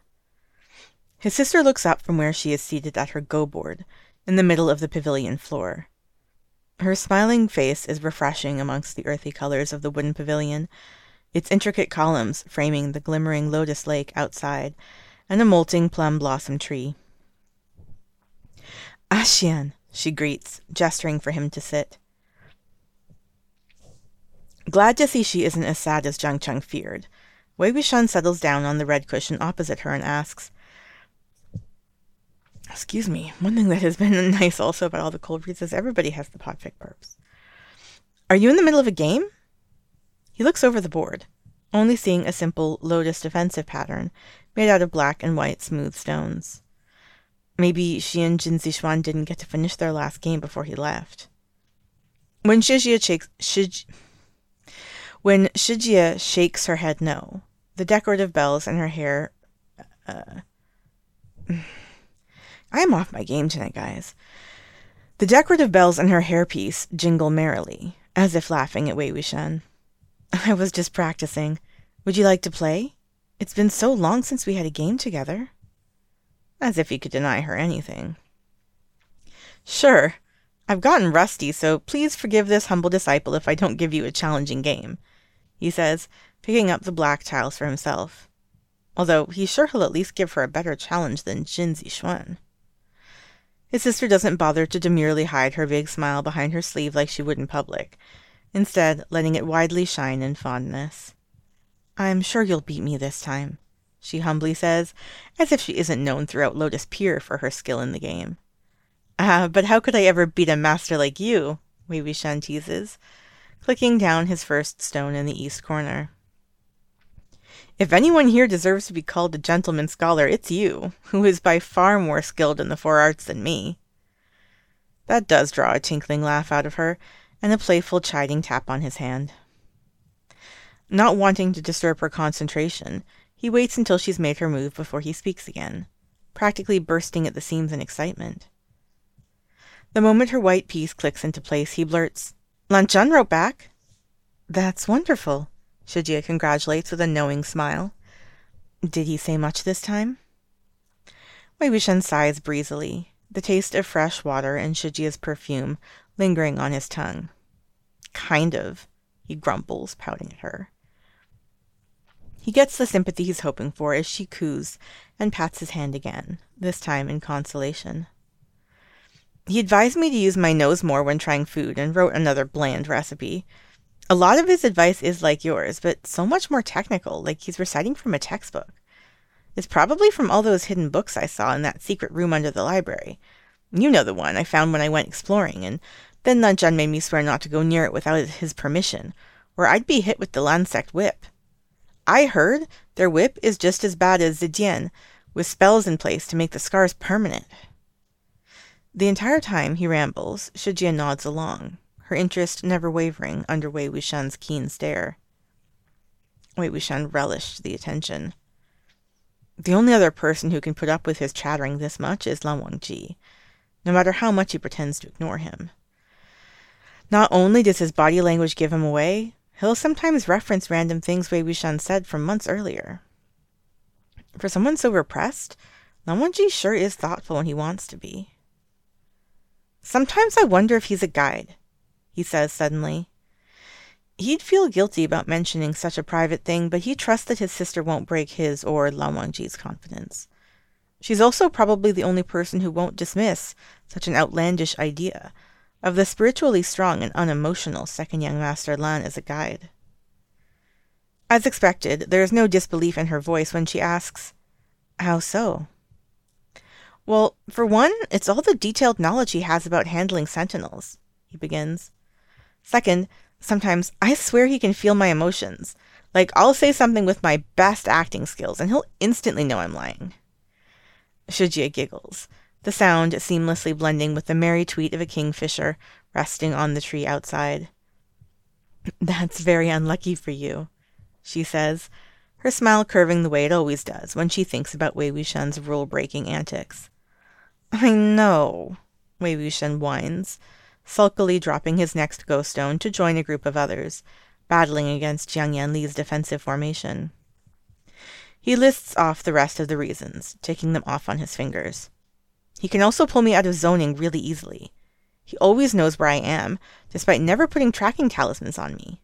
His sister looks up from where she is seated at her go board in the middle of the pavilion floor. Her smiling face is refreshing amongst the earthy colors of the wooden pavilion, its intricate columns framing the glimmering lotus lake outside and a molting plum blossom tree. Ah, Axian, she greets, gesturing for him to sit. Glad to see she isn't as sad as Jiang Cheng feared, Wei Wuxian settles down on the red cushion opposite her and asks, Excuse me, one thing that has been (laughs) nice also about all the cold reads is everybody has the podfic burps. Are you in the middle of a game? He looks over the board, only seeing a simple lotus defensive pattern made out of black and white smooth stones. Maybe she and Jin Zixuan didn't get to finish their last game before he left. When Shijie shakes, Shij, when Shijie shakes her head no, the decorative bells in her hair. Uh, (sighs) I am off my game tonight, guys. The decorative bells in her hairpiece jingle merrily, as if laughing at Wei Wuxian. (laughs) I was just practicing. Would you like to play? It's been so long since we had a game together. As if he could deny her anything. Sure. I've gotten rusty, so please forgive this humble disciple if I don't give you a challenging game he says, picking up the black tiles for himself. Although he's sure he'll at least give her a better challenge than Jin Zixuan. His sister doesn't bother to demurely hide her big smile behind her sleeve like she would in public, instead letting it widely shine in fondness. I'm sure you'll beat me this time, she humbly says, as if she isn't known throughout Lotus Pier for her skill in the game. Ah, uh, but how could I ever beat a master like you? Wei Wuxian teases, clicking down his first stone in the east corner. If anyone here deserves to be called a gentleman scholar, it's you, who is by far more skilled in the four arts than me. That does draw a tinkling laugh out of her, and a playful chiding tap on his hand. Not wanting to disturb her concentration, he waits until she's made her move before he speaks again, practically bursting at the seams in excitement. The moment her white piece clicks into place, he blurts, Lan Zhan wrote back. That's wonderful, Shijie congratulates with a knowing smile. Did he say much this time? Wei Wuxian sighs breezily, the taste of fresh water and Shijie's perfume lingering on his tongue. Kind of, he grumbles, pouting at her. He gets the sympathy he's hoping for as she coos and pats his hand again, this time in consolation. He advised me to use my nose more when trying food and wrote another bland recipe. A lot of his advice is like yours, but so much more technical, like he's reciting from a textbook. It's probably from all those hidden books I saw in that secret room under the library. You know the one I found when I went exploring, and then Nanchun made me swear not to go near it without his permission, or I'd be hit with the Lansect whip. I heard their whip is just as bad as Zidian, with spells in place to make the scars permanent. The entire time he rambles, Shijie nods along, her interest never wavering under Wei Wuxian's keen stare. Wei Wuxian relished the attention. The only other person who can put up with his chattering this much is Lan Wangji, no matter how much he pretends to ignore him. Not only does his body language give him away, he'll sometimes reference random things Wei Wuxian said from months earlier. For someone so repressed, Lan Wangji sure is thoughtful when he wants to be. Sometimes I wonder if he's a guide, he says suddenly. He'd feel guilty about mentioning such a private thing, but he trusts that his sister won't break his or Lan Wangji's confidence. She's also probably the only person who won't dismiss such an outlandish idea of the spiritually strong and unemotional second young master Lan as a guide. As expected, there is no disbelief in her voice when she asks, How so? Well, for one, it's all the detailed knowledge he has about handling sentinels, he begins. Second, Sometimes I swear he can feel my emotions. Like, I'll say something with my best acting skills, and he'll instantly know I'm lying. Shijie giggles, the sound seamlessly blending with the merry tweet of a kingfisher resting on the tree outside. (laughs) That's very unlucky for you, she says, her smile curving the way it always does when she thinks about Wei Wuxian's rule-breaking antics. (laughs) I know, Wei Wuxian whines, sulkily dropping his next ghost stone to join a group of others, battling against Jiang Yanli's defensive formation. He lists off the rest of the reasons, taking them off on his fingers. He can also pull me out of zoning really easily. He always knows where I am, despite never putting tracking talismans on me.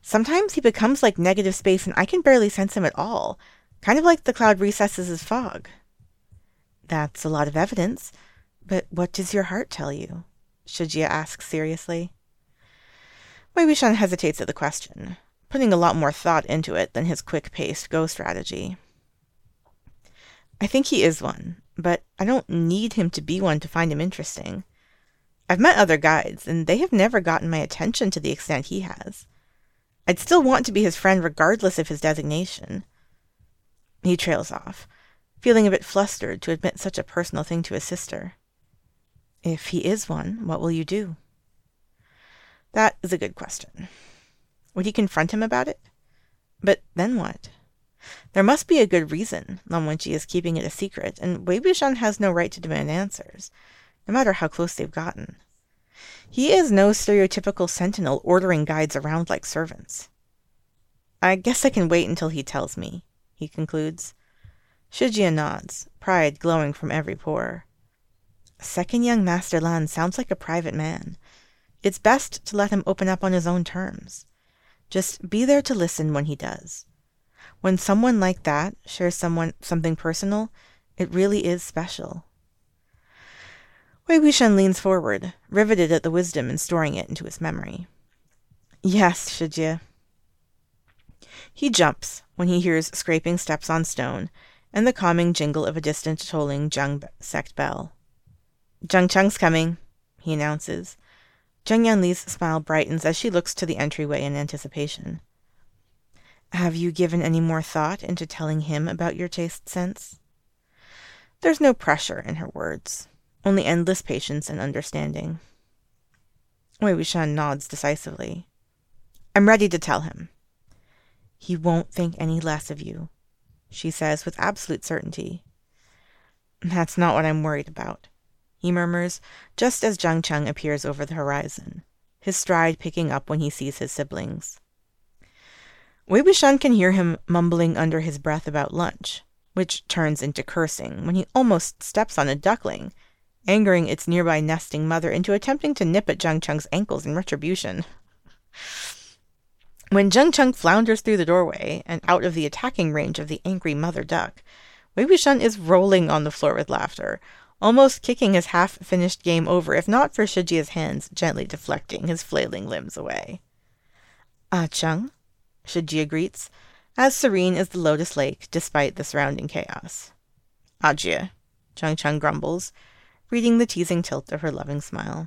Sometimes he becomes like negative space and I can barely sense him at all, kind of like the cloud recesses as fog. That's a lot of evidence, but what does your heart tell you? Shijie asks seriously. Wei hesitates at the question, putting a lot more thought into it than his quick-paced go strategy. I think he is one, but I don't need him to be one to find him interesting. I've met other guides, and they have never gotten my attention to the extent he has. I'd still want to be his friend regardless of his designation. He trails off, feeling a bit flustered to admit such a personal thing to his sister. If he is one, what will you do? That is a good question. Would he confront him about it? But then what? There must be a good reason Lan Wangji is keeping it a secret, and Wei Wuxian has no right to demand answers, no matter how close they've gotten. He is no stereotypical sentinel ordering guides around like servants. I guess I can wait until he tells me, he concludes. Shijie nods, pride glowing from every pore. Second young Master Lan sounds like a private man. It's best to let him open up on his own terms. Just be there to listen when he does. When someone like that shares someone something personal, it really is special. Wei Wuxian leans forward, riveted at the wisdom and storing it into his memory. Yes, Shijie. He jumps when he hears scraping steps on stone and the calming jingle of a distant tolling Jiang sect bell. Jiang Cheng's coming, he announces. Jiang Yanli's smile brightens as she looks to the entryway in anticipation. Have you given any more thought into telling him about your taste sense? There's no pressure in her words, only endless patience and understanding. Wei Wuxian nods decisively. I'm ready to tell him. He won't think any less of you, she says with absolute certainty. That's not what I'm worried about he murmurs, just as Jiang Cheng appears over the horizon, his stride picking up when he sees his siblings. Wei Wuxian can hear him mumbling under his breath about lunch, which turns into cursing when he almost steps on a duckling, angering its nearby nesting mother into attempting to nip at Jiang Cheng's ankles in retribution. When Jiang Cheng flounders through the doorway and out of the attacking range of the angry mother duck, Wei Wuxian is rolling on the floor with laughter, almost kicking his half finished game over, if not for Shijie's hands gently deflecting his flailing limbs away. Ah Cheng, Shijie greets, as serene as the Lotus Lake despite the surrounding chaos. Ajie, Jiang Cheng grumbles, reading the teasing tilt of her loving smile.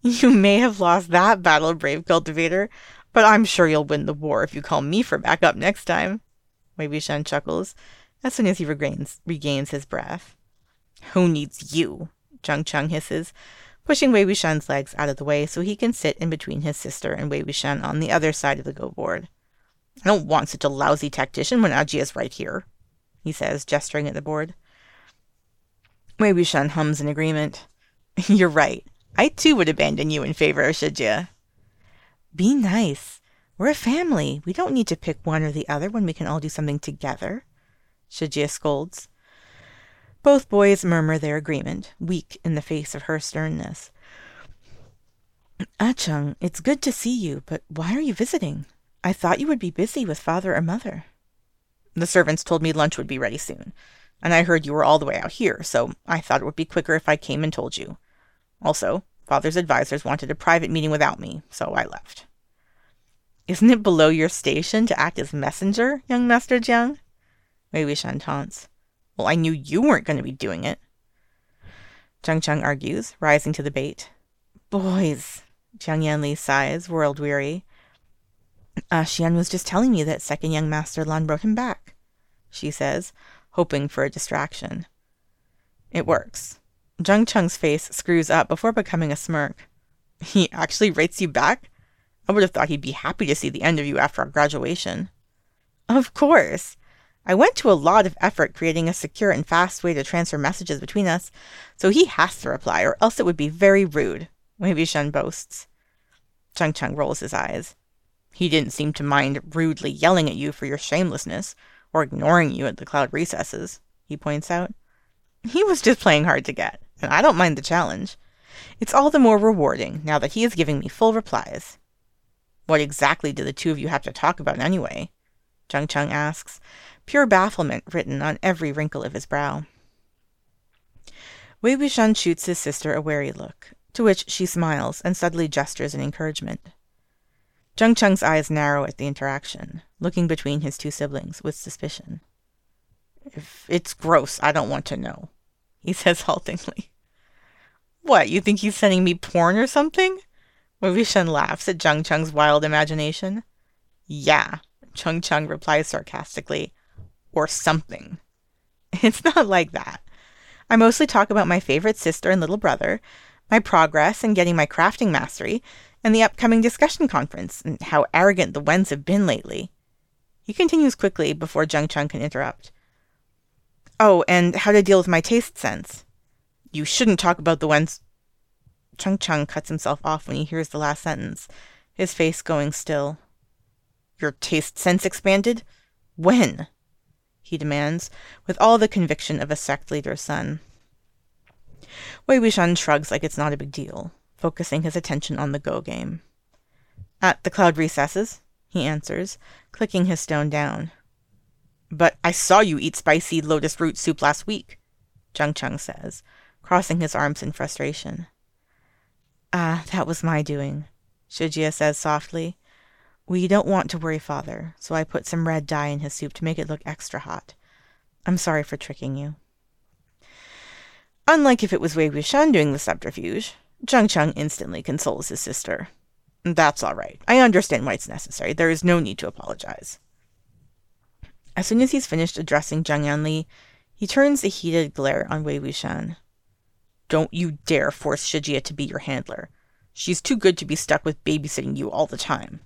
You may have lost that battle, brave cultivator, but I'm sure you'll win the war if you call me for backup next time. Wei Wuxian chuckles as soon as he regains, regains his breath. Who needs you? Jiang Cheng hisses, pushing Wei Wuxian's legs out of the way so he can sit in between his sister and Wei Wuxian on the other side of the go board. I don't want such a lousy tactician when Ajie is right here, he says, gesturing at the board. Wei Wuxian hums in agreement. (laughs) You're right. I too would abandon you in favor of Shijie. Be nice. We're a family. We don't need to pick one or the other when we can all do something together. Shijie scolds. Both boys murmur their agreement, weak in the face of her sternness. Acheng, ah it's good to see you, but why are you visiting? I thought you would be busy with father or mother. The servants told me lunch would be ready soon, and I heard you were all the way out here, so I thought it would be quicker if I came and told you. Also, father's advisers wanted a private meeting without me, so I left. Isn't it below your station to act as messenger, young Master Jiang? Wei Wuxian taunts. Well, I knew you weren't going to be doing it. Jiang Cheng argues, rising to the bait. Boys, Jiang Yanli sighs, world weary. Ah Xian was just telling me that second young Master Lan brought him back, she says, hoping for a distraction. It works. Jiang Cheng's face screws up before becoming a smirk. He actually writes you back? I would have thought he'd be happy to see the end of you after our graduation. Of course. I went to a lot of effort creating a secure and fast way to transfer messages between us, so he has to reply, or else it would be very rude, Wei Wuxian boasts. Jiang Cheng rolls his eyes. He didn't seem to mind rudely yelling at you for your shamelessness, or ignoring you at the cloud recesses, he points out. He was just playing hard to get, and I don't mind the challenge. It's all the more rewarding now that he is giving me full replies. What exactly do the two of you have to talk about anyway? Jiang Cheng asks, pure bafflement written on every wrinkle of his brow. Wei Wuxian shoots his sister a wary look, to which she smiles and subtly gestures in encouragement. Jiang Cheng's eyes narrow at the interaction, looking between his two siblings with suspicion. If it's gross, I don't want to know, he says haltingly. What, you think he's sending me porn or something? Wei Wuxian laughs at Jiang Cheng's wild imagination. Yeah, Jiang Cheng replies sarcastically or something. (laughs) It's not like that. I mostly talk about my favorite sister and little brother, my progress in getting my crafting mastery, and the upcoming discussion conference, and how arrogant the Wens have been lately. He continues quickly before Jiang Cheng can interrupt. Oh, and how to deal with my taste sense. You shouldn't talk about the Wens. Jiang Cheng cuts himself off when he hears the last sentence, his face going still. Your taste sense expanded? When? he demands, with all the conviction of a sect leader's son. Wei Wuxian shrugs like it's not a big deal, focusing his attention on the Go game. At the cloud recesses, he answers, clicking his stone down. But I saw you eat spicy lotus root soup last week, Jiang Cheng says, crossing his arms in frustration. Ah, that was my doing, Shijie says softly, we don't want to worry father, so I put some red dye in his soup to make it look extra hot. I'm sorry for tricking you. Unlike if it was Wei Wuxian doing the subterfuge, Jiang Cheng instantly consoles his sister. That's all right. I understand why it's necessary. There is no need to apologize. As soon as he's finished addressing Jiang Yanli, he turns a heated glare on Wei Wuxian. Don't you dare force Shijie to be your handler. She's too good to be stuck with babysitting you all the time.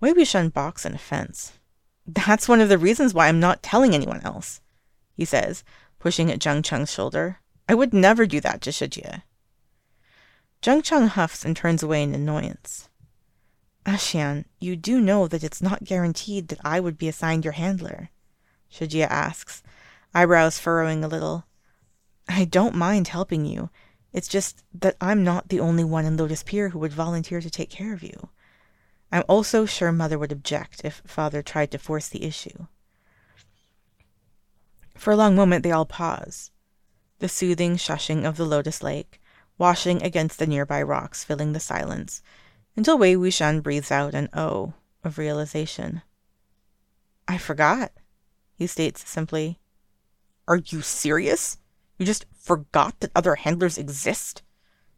Wei Wuxian balks in offense. That's one of the reasons why I'm not telling anyone else, he says, pushing at Jiang Cheng's shoulder. I would never do that to Shijie. Jiang Cheng huffs and turns away in annoyance. Axian, you do know that it's not guaranteed that I would be assigned your handler, Shijie asks, eyebrows furrowing a little. I don't mind helping you. It's just that I'm not the only one in Lotus Pier who would volunteer to take care of you. I'm also sure Mother would object if Father tried to force the issue. For a long moment they all pause, the soothing shushing of the lotus lake washing against the nearby rocks filling the silence, until Wei Wuxian breathes out an oh of realization. I forgot, he states simply. Are you serious? You just forgot that other handlers exist?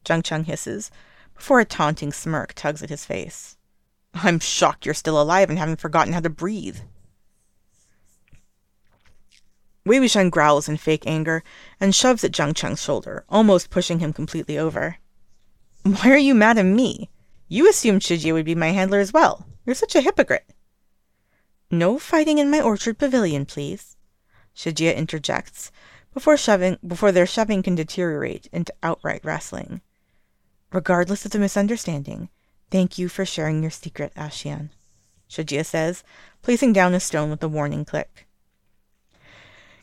Jiang Cheng hisses, before a taunting smirk tugs at his face. I'm shocked you're still alive and haven't forgotten how to breathe. Wei Wuxian growls in fake anger and shoves at Jiang Cheng's shoulder, almost pushing him completely over. Why are you mad at me? You assumed Shijie would be my handler as well. You're such a hypocrite. No fighting in my orchard pavilion, please. Shijie interjects, before shoving before their shoving can deteriorate into outright wrestling. Regardless of the misunderstanding, thank you for sharing your secret, Axian, Shijie says, placing down a stone with a warning click.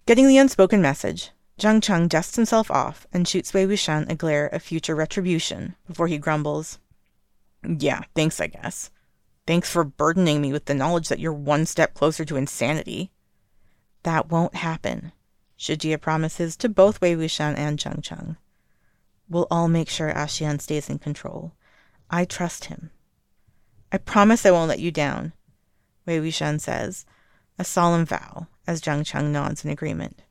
Getting the unspoken message, Jiang Cheng dusts himself off and shoots Wei Wuxian a glare of future retribution before he grumbles. Yeah, thanks, I guess. Thanks for burdening me with the knowledge that you're one step closer to insanity. That won't happen, Shijie promises to both Wei Wuxian and Jiang Cheng. We'll all make sure Axian stays in control. I trust him. I promise I won't let you down, Wei Wuxian says, a solemn vow as Jiang Cheng nods in agreement.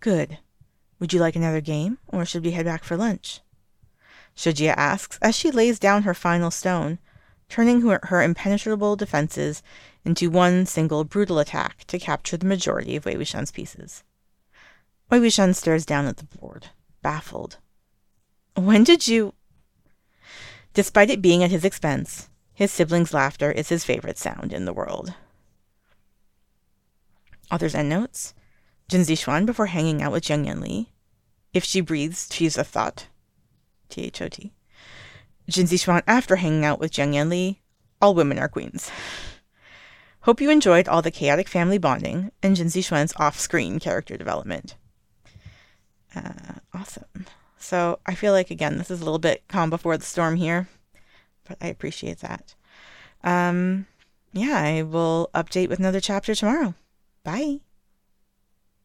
Good. Would you like another game, or should we head back for lunch? Shijie asks as she lays down her final stone, turning her, her impenetrable defenses into one single brutal attack to capture the majority of Wei Wuxian's pieces. Wei Wuxian stares down at the board, baffled. When did you... Despite it being at his expense, his siblings' laughter is his favorite sound in the world. Author's endnotes. Jin Zixuan before hanging out with Jiang Yanli. If she breathes, she's a thought. T H O T. Jin Zixuan after hanging out with Jiang Yanli. All women are queens. Hope you enjoyed all the chaotic family bonding and Jin Zixuan's off-screen character development. Uh, awesome. So I feel like again this is a little bit calm before the storm here, but I appreciate that. Um, yeah, I will update with another chapter tomorrow. Bye.